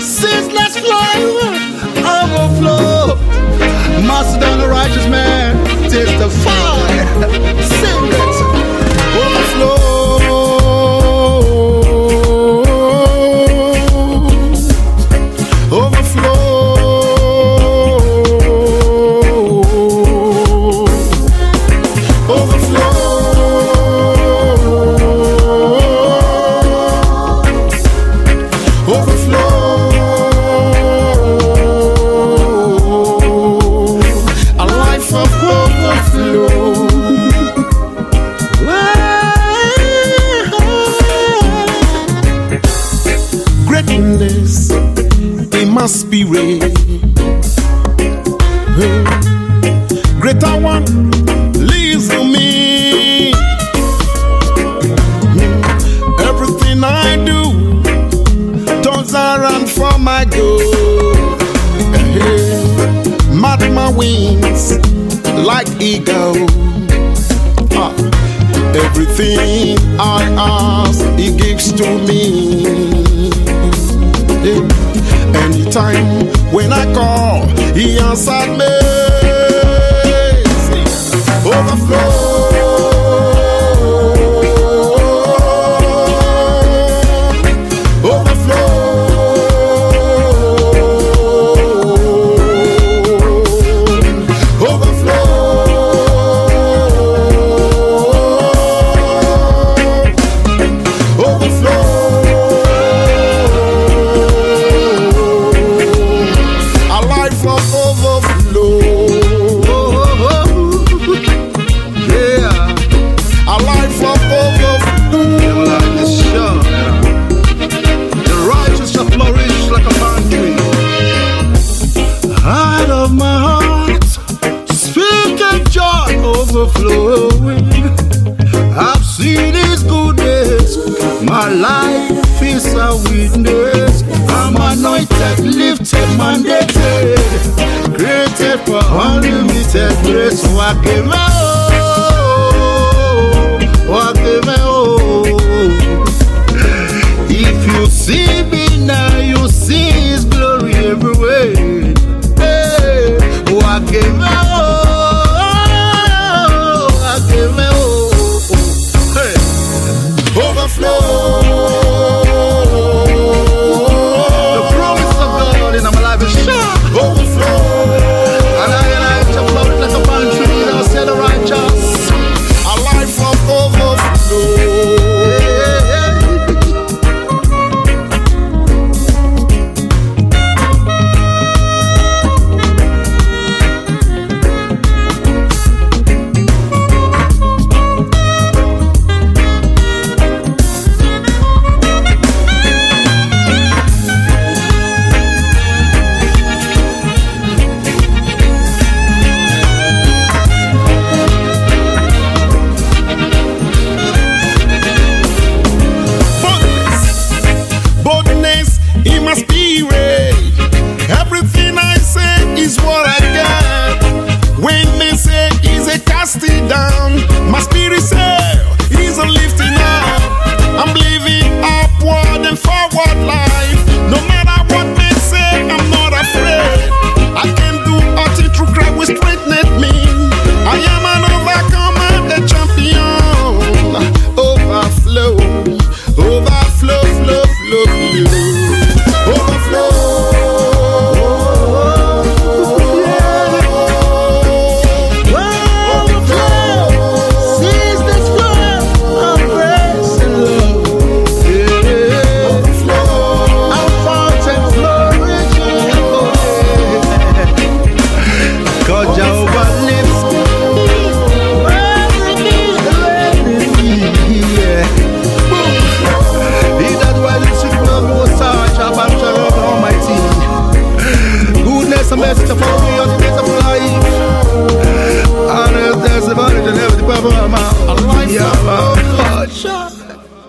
Since last Friday. my spirit. Greater one lives in me. Everything I do turns around for my good. Mat my wings like eagle. Ah. Everything I ask, he gives to me. Yeah time when I call, he answered me. Overflow. My life is a witness. I'm anointed, lifted, mandated, created for unlimited grace. Wakeme oh, wakeme oh. If you see me now, you see His glory everywhere.